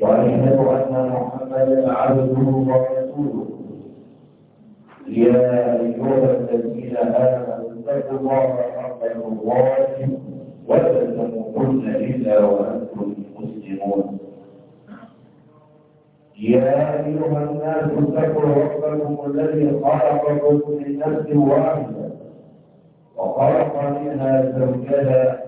وأشهد أن محمدا عبده ورسوله. يا أيها الذين آمنوا اتقوا الله حق تقاته ولا تموتن إلا وأنتم مسلمون. يا أيها الناس اتقوا ربكم الذي خلقكم من نفس واحدة وخلق منها زوجها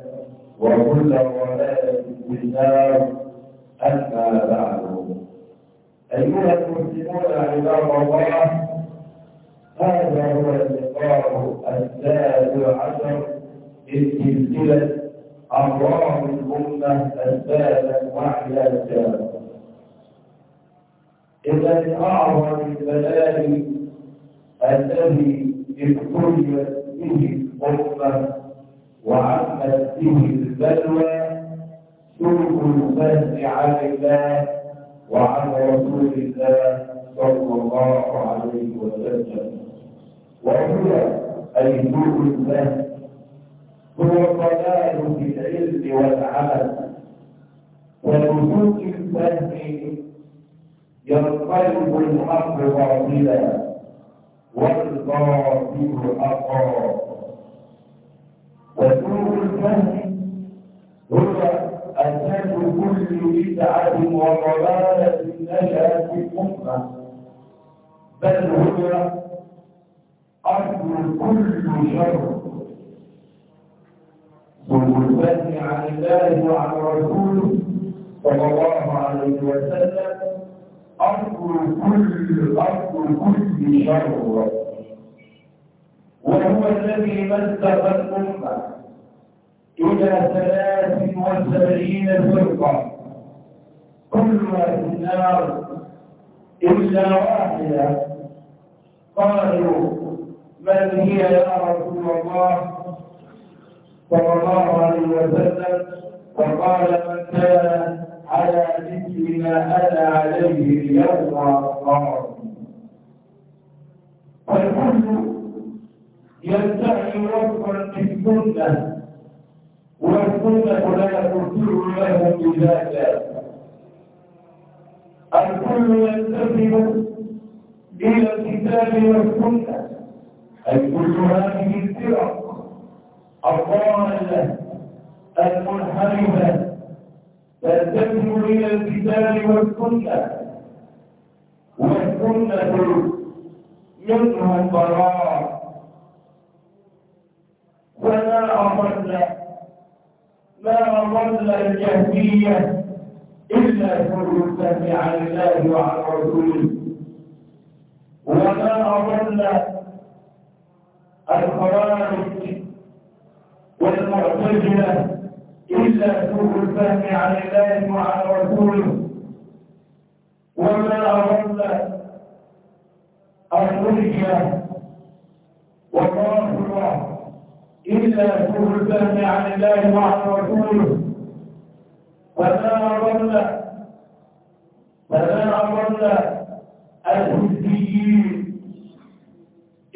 وكل ضلالة في النار. أما بعد. أيها المسلمون عباد الله هذا هو اللقاء السابع عشر في سلسلة أمراض الأمة السابع وحدة إذا من أعظم البلاء الذي ابتليت به الأمة وعمت به البلوى سوء الفهم عن الله وعن رسول الله صلى الله عليه وسلم. وهو أي سوء الفهم هو ضلال في العلم والعمل. ولسوء الفهم ينقلب الحق باطلا والباطل حقا وسوء الفهم هو أساس كل بدعة وضلالة نشأت في الأمة. بل هو أصل كل شر. سوء الفهم عن الله وعن رسوله صلى الله عليه وسلم أصل كل أصل كل شر. وهو الذي مزق الأمة. إلى ثلاث وسبعين فرقة. كلها في النار إلا واحدة. قالوا من هي يا رسول الله؟ صلى الله عليه وسلم. فقال من كان على مثل ما أنا عليه اليوم. قال بذاك الكل يلتزم إلى الكتاب والسنة. أي هذه الفرق الضالة المنحرفة تلتزم إلى الكتاب والسنة. والسنة منهم براء وما أضل ما أضل الجهمية إلا الفهم عن الله وعن رسوله وما أضل الخوارج والمعتزلة إلا سوء الفهم عن الله وعن رسوله وما أضل المرجئة والرافضة إلا الفهم عن الله وعن رسوله. وما أضل فما أضل الحزبيين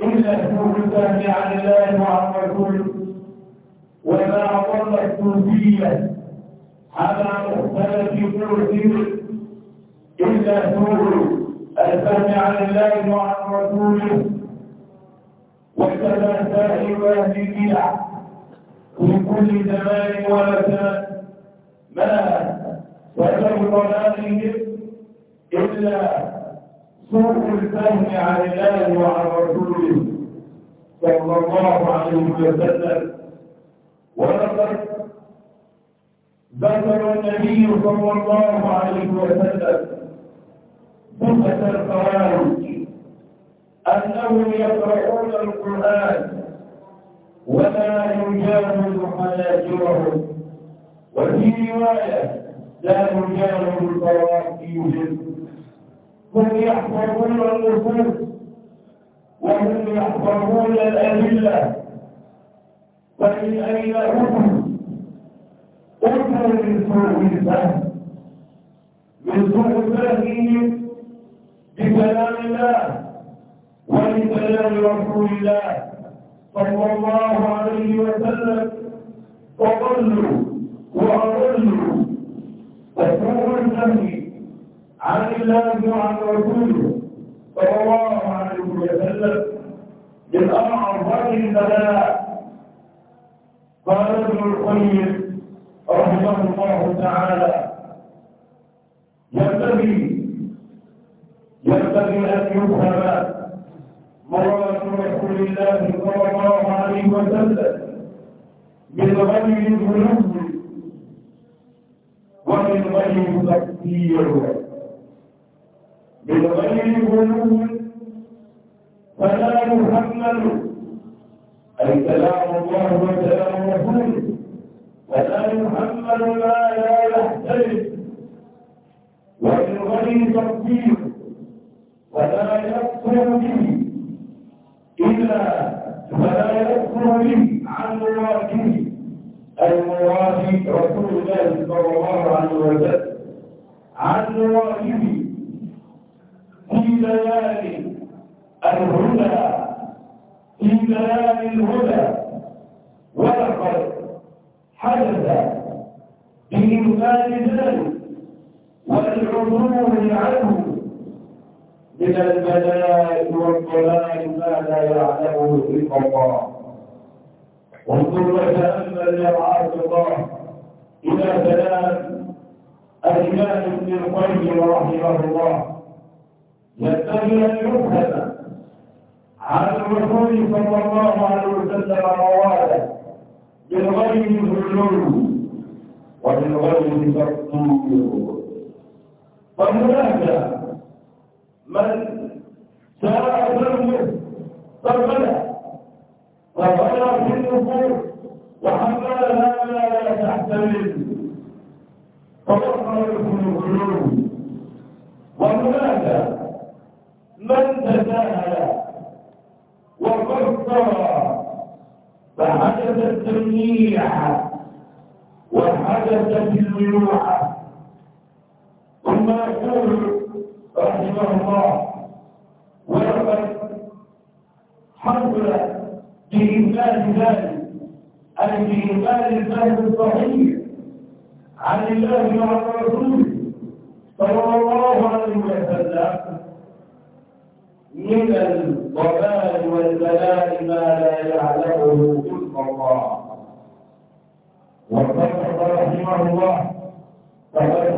إلا الفهم عن الله وعن رسوله. وما أضل الصوفية على مختلف قلوبهم إلا سوء الفهم عن الله وعن رسوله. أهل البدع في كل زمان ومكان ما سبب ضلالهم إلا سوء الفهم عن الله وعن رسوله صلى الله عليه وسلم. ولقد ذكر النبي صلى الله عليه وسلم صفة الخوارج أنهم يقرؤون القرآن ولا يجاوز حناجرهم وفي رواية لا يجاوز القرآن هم يحفظون النصوص وهم يحفظون الأدلة. فمن أين هم أمر من سوء الفهم من سوء فهمهم بكلام الله. ولكلام رسول الله. صلى الله عليه وسلم. وضلوا وأضلوا. وسوء الفهم عن الله وعن رسوله. صلى الله عليه وسلم. من أعظم البلاء. قال ابن القيم رحمه الله تعالى ينبغي ينبغي أن يفهم مراد رسول الله صلى الله عليه وسلم من غير ومن غير تقدير من غير غلو فلا يحمل أي كلام الله وكلام رسوله فلا يحمل ما لا يحترم ومن غير تقدير ولا يكفر به إلا فلا يكفر به عن مراده المراد رسول الله صلى الله عليه وسلم. عن مراده في بيان الهدى. في بيان الهدى. ولقد حدث بإمكان ذلك والعبور عنه من البلاء والضلال ما لا يعلمه الا الله وانظر وتامل يا الله إلى كلام الامام ابن القيم رحمه الله. ينبغي ان يفهم عن الرسول صلى الله عليه وسلم مواله من غير غلو ومن غير تقصير فهناك من ساء ذنبه فبلى وبلى في النفوس وحملها ما لا تحتمل. فظهر في القلوب. وهناك من تساهل وفكر فحدث التمييع وحدثت المنوعه ثم يقول رحمه الله. ولقد حصل بإمكان ذلك أي بإمكان الفهم الصحيح عن الله وعن رسوله صلى الله عليه وسلم. من الضلال والبلاء ما لا يعلمه إلا الله. وصدق رحمه الله فقد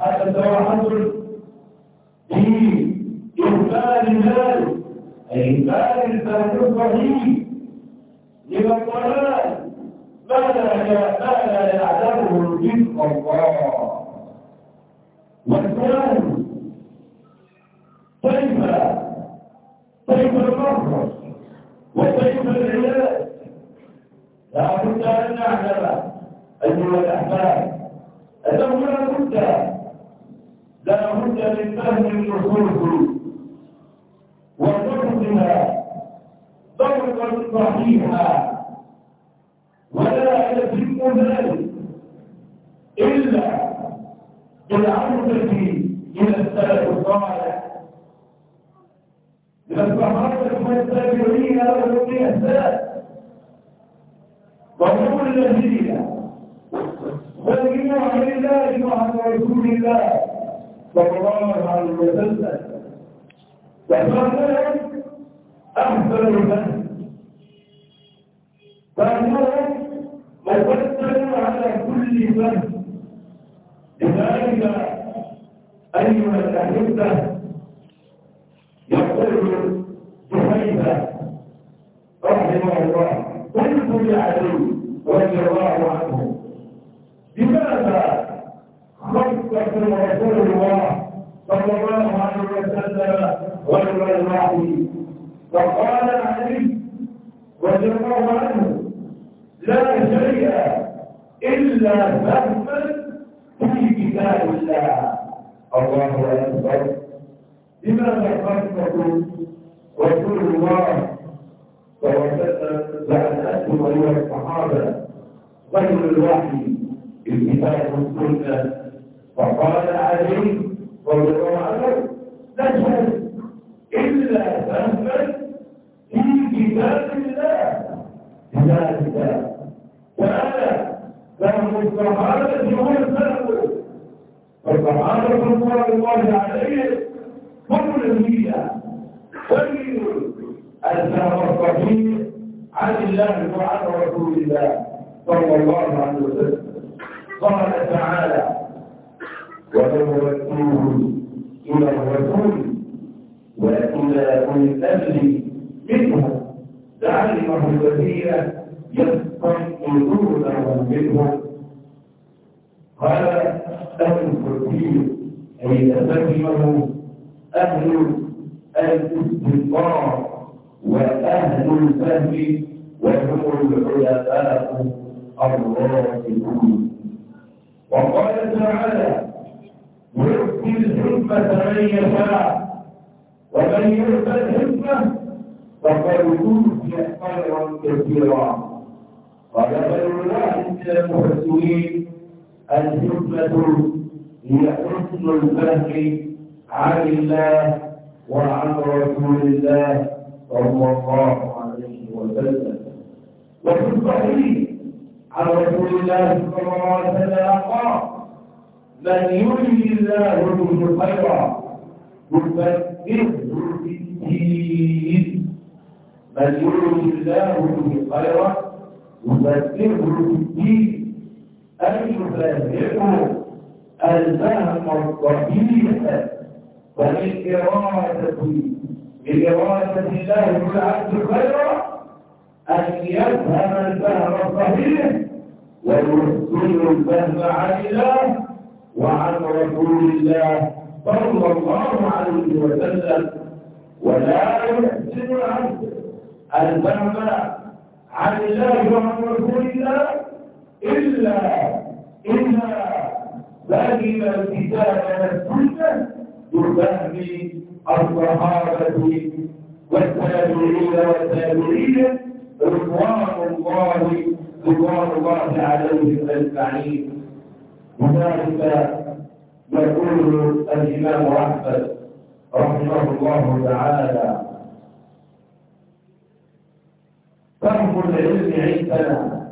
حدث وحصل في إنكار ذلك إنكار الفهم الصحيح لما الضلال ما لا ما لا يعلمه رزق الله والسؤال كيف كيف المخرج وكيف العلاج لا بد أن نعلم أيها الأحباب أنه لا بد لا بد من فهم النصوص ونقدها ضربا صحيحا ولا يتم ذلك إلا بالعودة إلى السلف الصالح. للصحابة والتابعين لهم بإحسان وهم الذين بينوا عن الله وعن رسول الله. صلى الله عليه وسلم وفهمهم أحسن الفهم فهمهم مفصل على كل فهم لذلك أيها الأحبة يقول جحيفة رحمه الله قلت لعلي رضي الله عنه لماذا خصكم رسول الله صلى الله عليه وسلم غير الوحي فقال علي رضي الله عنه لا شيء إلا فهما في كتاب الله الله أكبر لماذا خصكم رسول الله صلى الله عليه وسلم بعد أنتم أيها الصحابة غير الوحي الكتاب والسنة عليه رضي الله عنه نشهد إلا فهما في كتاب الله. لذلك تعالى فهم الصحابة هو الفهم فالصحابة رضوان الله عليهم هم الذين الفهم الصحيح عن الله وعن رسول الله صلى الله عليه وسلم. قال تعالى ردوه إلى الرسول وإلى أولي الأمر منهم لعلمه الذين يستنقذونه منهم قال أهل الكرسي أي تفهمه أهل الاستنباط وأهل الفهم وهم العلماء الراشدون وقال تعالى يؤتي الحكمة من يشاء. ومن يؤت الحكمة فقد أوتي خيرا كثيرا. قال غير واحد من المفسرين الحكمة هي حسن الفهم عن الله وعن رسول الله صلى الله عليه وسلم. وفي الصحيح عن رسول الله صلى الله عليه وسلم قال من يريد الله به خيرا يفكره في الدين. من يريد الله به خيرا يفكره في الدين. أن يفهمه الفهم الصحيح فبالإرادة بإرادة الله العبد خيرا أن يفهم الفهم الصحيح ويحسن الفهم عن الله. وعن رسول الله صلى الله عليه وسلم ولا يحسن العبد الفهم عن الله وعن رسول الله إلا إذا فهم الكتاب والسنة بفهم الصحابة والتابعين والتابعين رضوان الله رضوان الله عليهم أجمعين. لذلك يقول الإمام أحمد رحمه الله تعالى فهم العلم عندنا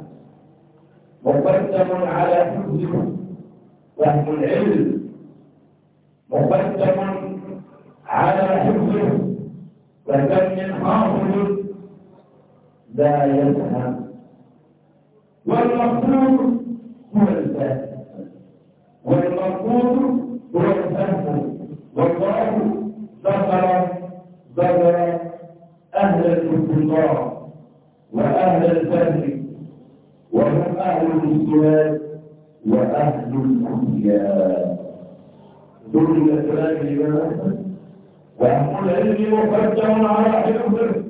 مقدم على حفظه فهم العلم مقدم على حفظه فكم من حافظ لا يفهم. والمقصود هو الفهم والمقصود هو والله ذكر ذكر أهل الاستنباط وأهل الفهم وهم أهل الإجتهاد وأهل الكتيان دول الكلام الإمام أحمد وأهل العلم مقدم على حفظه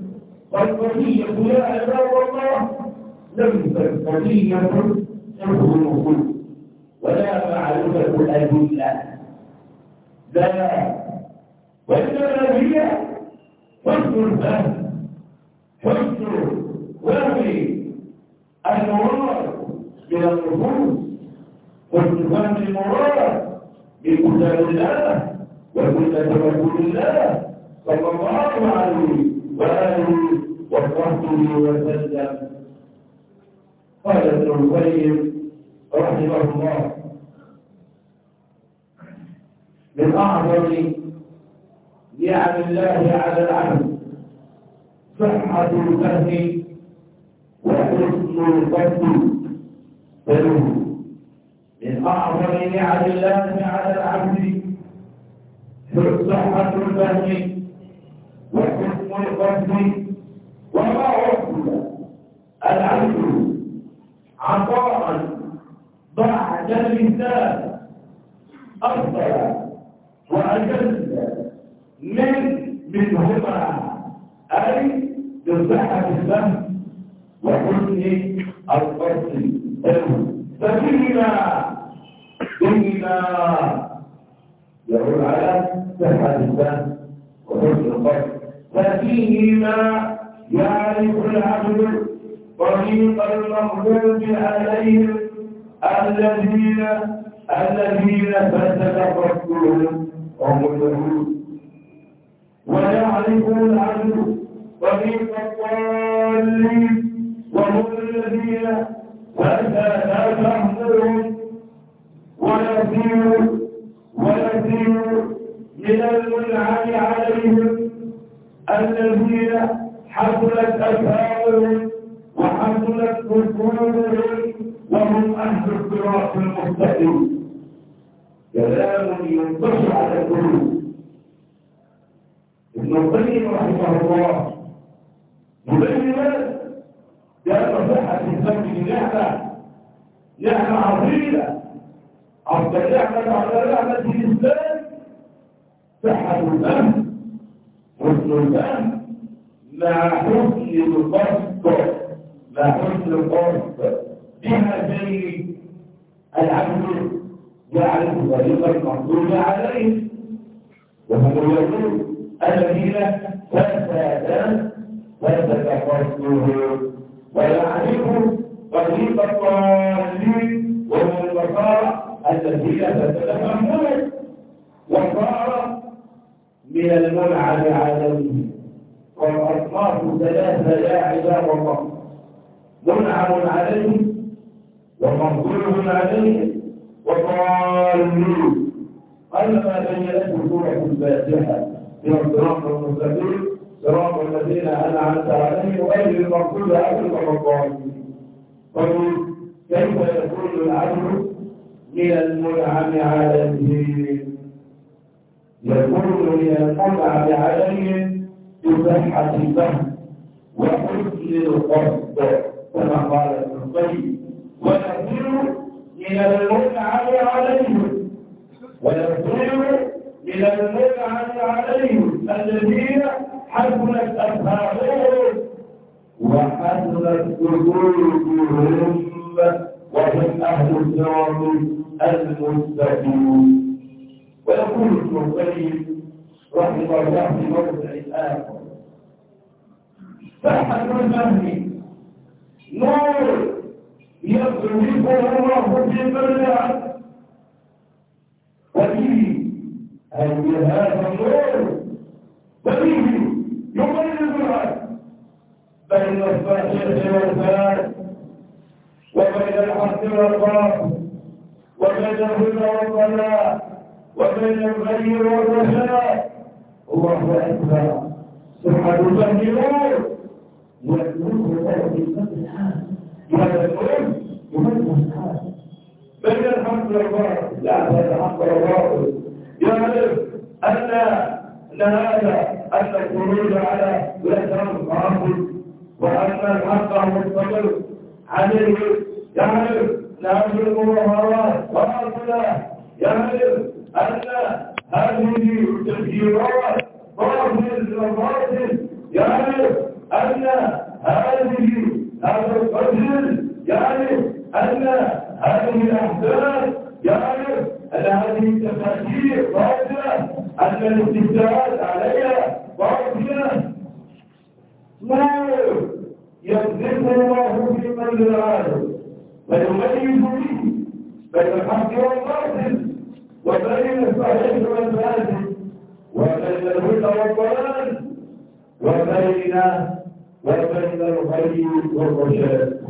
فالقضية يا عباد الله ليست قضية حفظ الوصول معرفة الأدلة لا. هي حسن الفهم حسن وفي المراد من النصوص حسن فهم المراد بكتاب الله وسنة رسول الله صلى الله عليه وآله وصحبه وسلم. قال ابن القيم رحمه الله من أعظم نعم الله على العبد. صحة الفهم وحسن القصد له من أعظم نعم الله على العبد. صحة الفهم وحسن القصد وما عقل العبد عطاء بعد اللسان أفضل وأجل من منهما أي بصحة الفهم وحسن القصد ففيهما فيهما يقول على صحة الفهم وحسن القصد. ففيهما يعرف العبد طريق المغلوب عليهم الذين الذين فسد قصدهم هم اليهود ويعرف العبد طريق الضالين وهم الذين فسد فهمهم ويسير ويسير من المنعم عليهم الذين حصلت أفهامهم وحصلت قلوبهم وهم أهل الصراط المستقيم. كلام ينتصر على القلوب. ابن القيم رحمه الله يبين لأن صحة الفم نعمة نعمة عظيمة. أفضل نعمة على نعمة الإسلام صحة الفم حسن الفم مع حسن القصد مع حسن القصد. بهذين العبد يعرف طريق المحدود عليه وهم اليهود الذين فسد قصده ويعرف طريق الضالين وهم النصارى الذين فسد فهمهم وصار من المنعم عليه والأصناف ثلاثة يا عباد الله منعم عليه ومغضوب عليه وضالين قال ما بينته سورة الفاتحة؟ من الصراط المستقيم. صراط الذين أنعمت عليهم غير المغضوب عليهم ولا الضالين. قالوا كيف يكون العبد من المنعم عليه يكون من المنعم عليه بصحة الفهم وحسن القصد كما قال ابن القيم. ونكون من المنعم عليهم. ويكون من المنعم عليهم. الذين حسنت أفهامهم وحسنت قلوبهم وهم أهل الصراط المستقيم. ويقول ابن القيم رحمه الله في موضع آخر صحة الفهم نور يصرفه الله في البلاد وفيه أن هذا النور؟ وفيه يميز العبد بين الفاحشة والفساد وبين الحق والباطل وبين الهدى والضلال وبين الغي والرشاد الله أكبر. سبحانه وتعالى ويكون ذلك بالقدر الحال هذا العلم يمثل الحال بين الحق والباطل لا الحق والباطل يعرف ان هذا ان الخروج على ولاة باطل وان الحق مستقر عليه يعرف ان المظاهرات باطله يعرف ان هذه التفجيرات باطل وباطل يعرف أن هذه هذا الرجل يعرف أن هذه الأحداث يعرف أن هذه التفاكير باطلة أن الاستفتاءات عليها باطلة ما يقذف الله في قلب العالم فيميز به بين الحق والباطل وبين الصحيح والفاسد وبين الهدى والضلال وشاء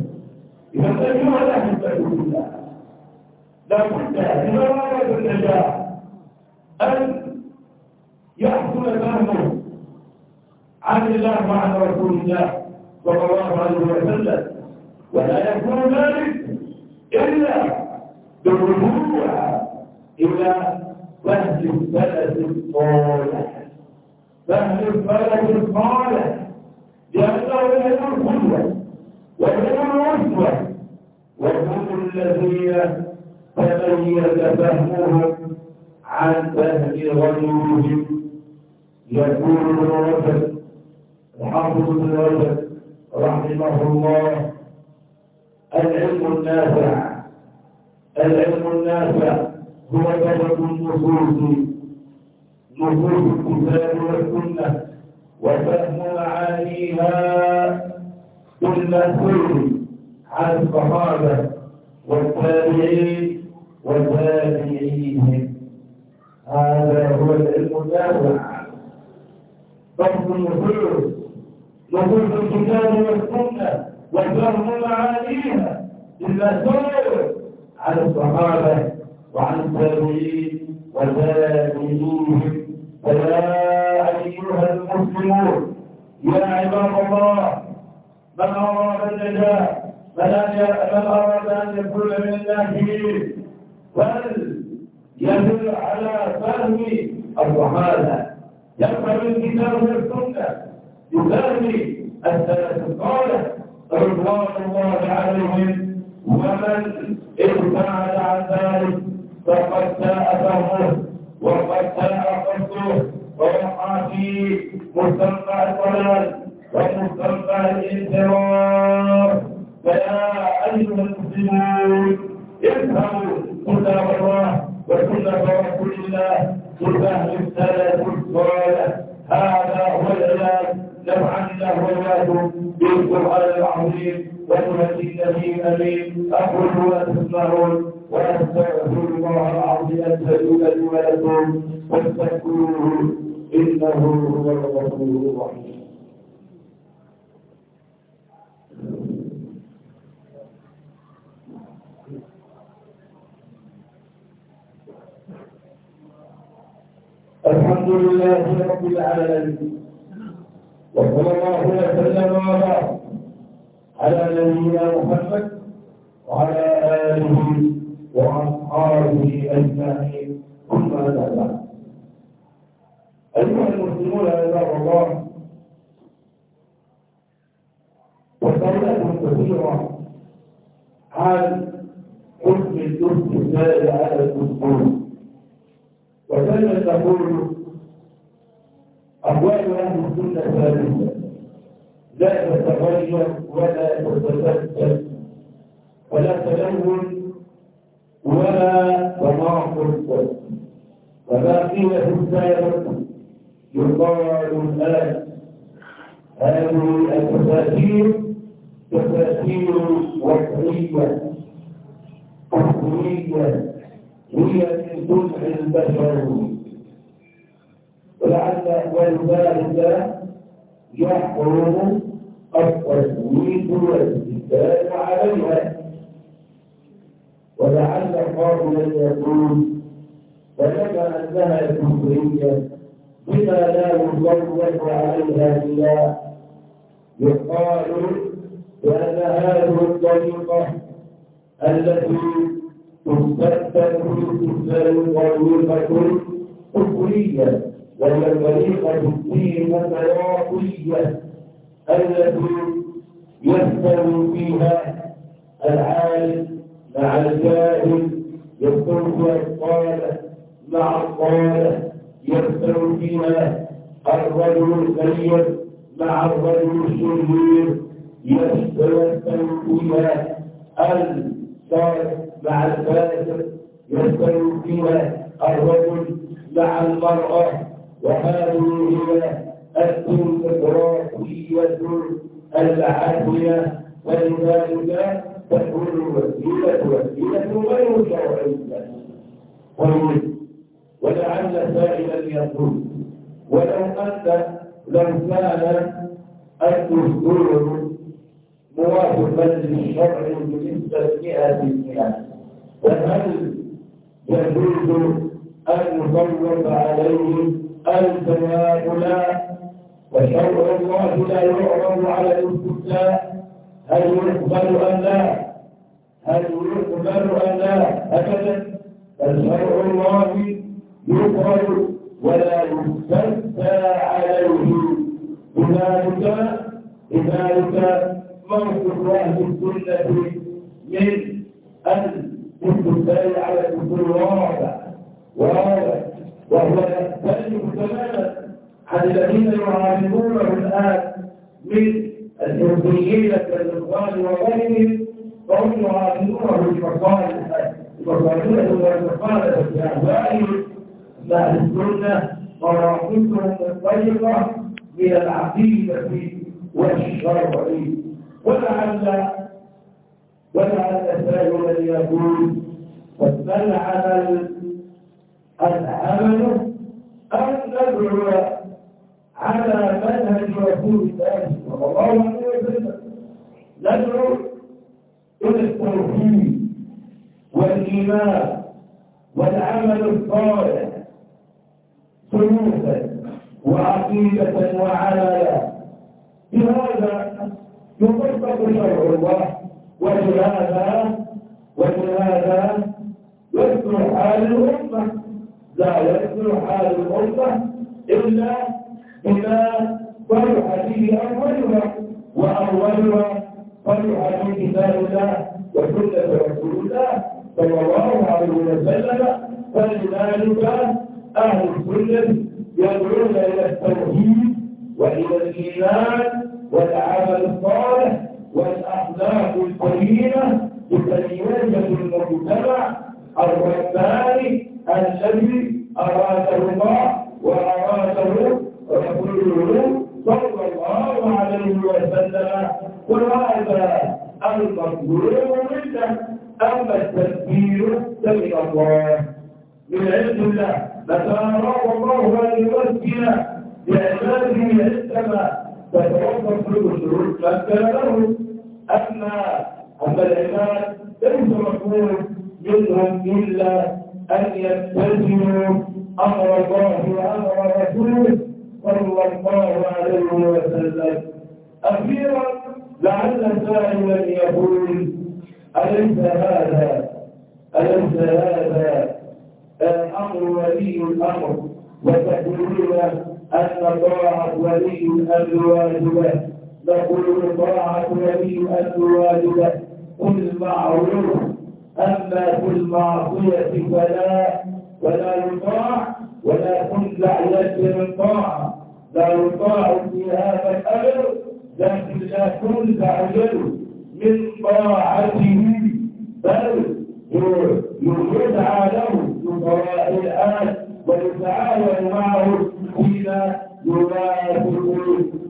إذا أيها الأحبة بالله لابد إذا أراد النجاح أن يحصل فهمه عن الله وعن رسول الله صلى الله عليه وسلم ولا يكون ذلك إلا بالرجوع إلى فهم السلف الصالح فهم السلف الصالح لأنه يكون القدوة ويكون الأسوة وهم الذين فهمهم عن فهم غيرهم يقول ابن رجب الحافظ ابن رجب رحمه الله العلم النافع العلم النافع هو سبب النصوص نصوص الكتاب والسنة. وفهم معانيها بالمسؤول عن الصحابه والتابعين وتابعيهم هذا هو العلم النافع. فهم النصوص نصوص الكتاب والسنة. وفهم معانيها بالمسؤول عن الصحابه وعن التابعين وتابعيهم فيا أيها المسلمون يا عباد الله من أراد النجاة من أراد أن يكون من الناجين فليدل على فهم الصحابه يفهم الكتاب والسنة يفهم السلف الصالح رضوان الله عليهم ومن ابتعد عن ذلك فقد ساء فهمه وقد ساء قصده ووقع في مستنقع الضلال ومستنقع الانحراف فيا أيها المسلمون افهموا كتاب الله وسنه رسول الله بفهم السلف الصالح هذا هو العلاج نفعا الله وإياكم بالقرآن العظيم النبي الامين أقول ما تسمعون. واستغفر الله العظيم الجليل لي ولكم فاستغفروه انه هو الغفور الرحيم الحمد لله رب العالمين وصلى الله وسلم. وبارك على نبينا محمد وعلى اله واصحابه أجمعين. ثم بعد أيها المسلمون عباد الله وسائل كثيره عن حكم الاستثناء على الدستور وكان تقول أقوال أهل السنة ثابتة لا تتغير ولا تتبدل ولا تلون ولا وما قيل في السابق يقال الآن هذه التفاسير تفاسير وضعية كفرية هي من صنع البشر. ولعل ولذلك يحرم التصويت والاستدلال عليها. ولعل قائلا يقول ولما انها كفريه بما لا يصوت عليها إلا. يقال بان هذه الطريقة التي تستخدم في طريقه كفريه وهي الطريقة الديمقراطيه التي يستوي فيها العالم. مع الجاهل يستوي فيها الصالح مع الصالح يستوي فيها الرجل الخير مع الرجل الشرير. يستوي فيها الصالح مع الفاسق يستوي فيها الرجل مع المرأة. وهذه هي الديمقراطية العادلة ولذلك تكون الوسيلة وسيلة غير شرعية. طيب. ولعل سائلا يقول ولو أن لو كان الدستور موافقا للشرع بنسبة 100% فهل يجوز أن نصوب عليه الجواب لا وشرع الله لا يعرض على الإستثناء. هل يقبل أم لا؟ هل يقبل أم لا؟ أبدا. فشرع الله يقبل ولا يستثنى عليه. لذلك لذلك موقف أهل السنة من الاستثناء على الكفر واضح واضح وهو يختلف تماما عن الذين يعارضونه الآن من الحرفيين كالإخوان وغيرهم فهم يعارضونه بمصالح بمصالحهم والمصالح بأهوائهم مع السنة مراقبهم الطيبة من العقيدة والشرع. ولعل ولعل سائلا يقول واستلعن العمل أن ندعو على منهج رسول الله صلى الله عليه وسلم. ندعو إلى التوحيد والإيمان والعمل الصالح سلوكا وعقيدة وعملا. بهذا يطبق شرع الله ولهذا ولهذا يذكر حال الأمة. لا يذكر حال الأمة إلا إذا فرح به أولها وأولها به كتاب الله وسنة رسول الله صلى الله عليه وسلم. فلذلك أهل السنة يدعون إلى التوحيد وإلى الإيمان والعمل الصالح والأخلاق الكريمة يوجد المجتمع الرباني الله أراد الله أن يمكن بعباده عندما تتوقف له الشروط. مكن له أما أما العباد ليس مطلوب منهم إلا أن يتزنوا أمر الله وأمر رسوله صلى الله عليه وسلم. أخيرا لعل سائلا يقول أليس هذا؟ أليس هذا؟ أمر ولي الأمر وتقولون أن طاعة ولي الأمر واجبة. نقول طاعة ولي الأمر واجبة. كل معروف أما في المعصية فلا ولا يطاع ولا تنزع يد من طاعة لا يطاع في هذا الأمر لكن لا تنزع يد من طاعته. بل يدعى له. بطواء الآن ويتعاون معه فيما يوافق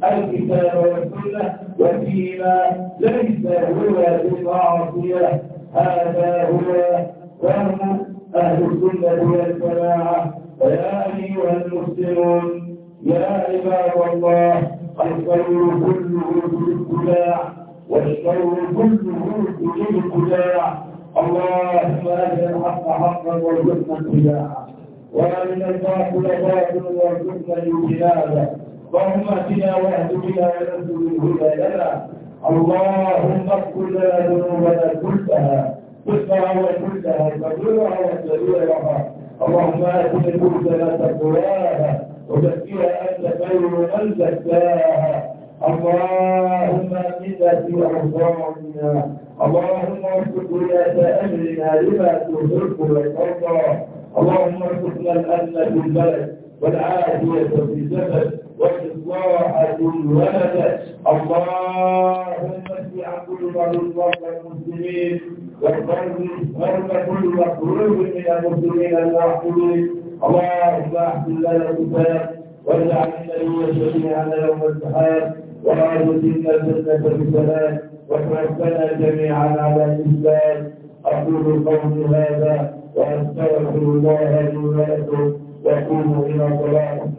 الكتاب والسنة وفيما ليس هو بمعصية. هذا هو فهم أهل السنة والجماعة. ويا أيها المسلمون يا عباد الله الخير كله في الاتباع والشر كله في الاتباع اللهم أجل الحق حقا وارزقنا اتباعه. ومن الباطل باطل وارزقنا اجتنابه. اللهم اهدنا واهد بنا ونزل الهدى لنا. اللهم اغفر لنا ذنوبنا كلها. كلها وكلها. كبيرها وكبيرها اللهم آت نفوسنا تقواها. وزكيها أنت خير من زكاها. اللهم إنا في أوطاننا اللهم ارزق ولاة أمرنا لما تحب وترضى. اللهم ارزقنا الأمن في البلد والعافية في الجسد والإصلاح في الولد. اللهم اشف عن كل مريض المسلمين وارض كل مكروه من المسلمين الموحدين اللهم احسن لنا الكتاب واجعل النبي شفيعنا يوم الامتحان وأدخلنا الجنة بسلام وتوفنا جميعا على الإسلام أقول قولي هذا وأستغفر الله لي ولكم. وقوموا إلى صلاتكم.